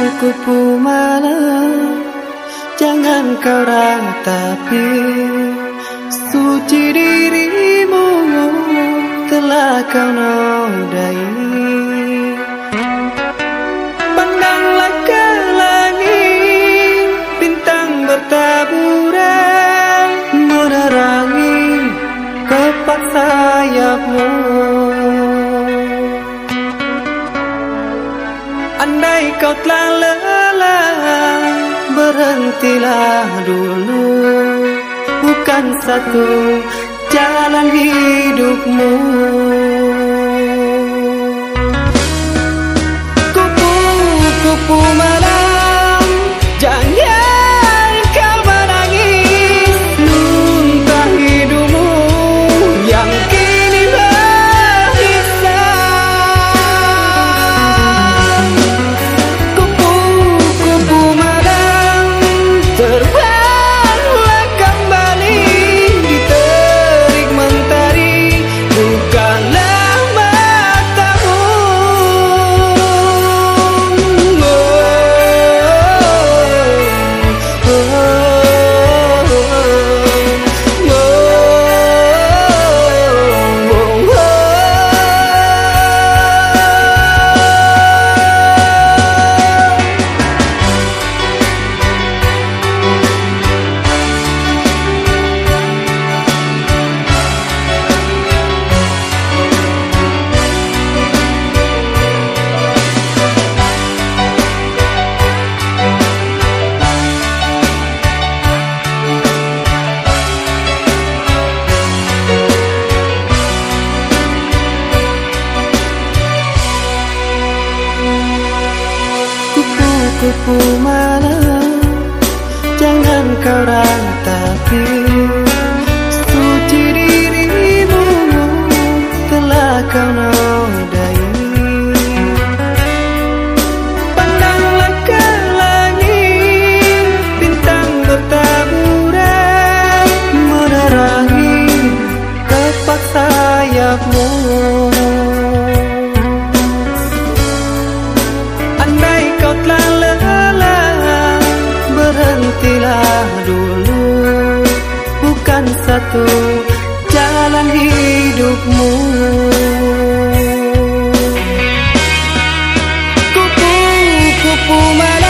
Kupu-kupu malam Jangan kau ratapi. Suci dirimu Telah kau nodai kau telah lelah Berhentilah dulu. Bukan satu jalan hidupmu. Kupu-kupu Kupu-kupu malam Jangan kau ratapi satu jalan hidupmu. Kupu-kupu malam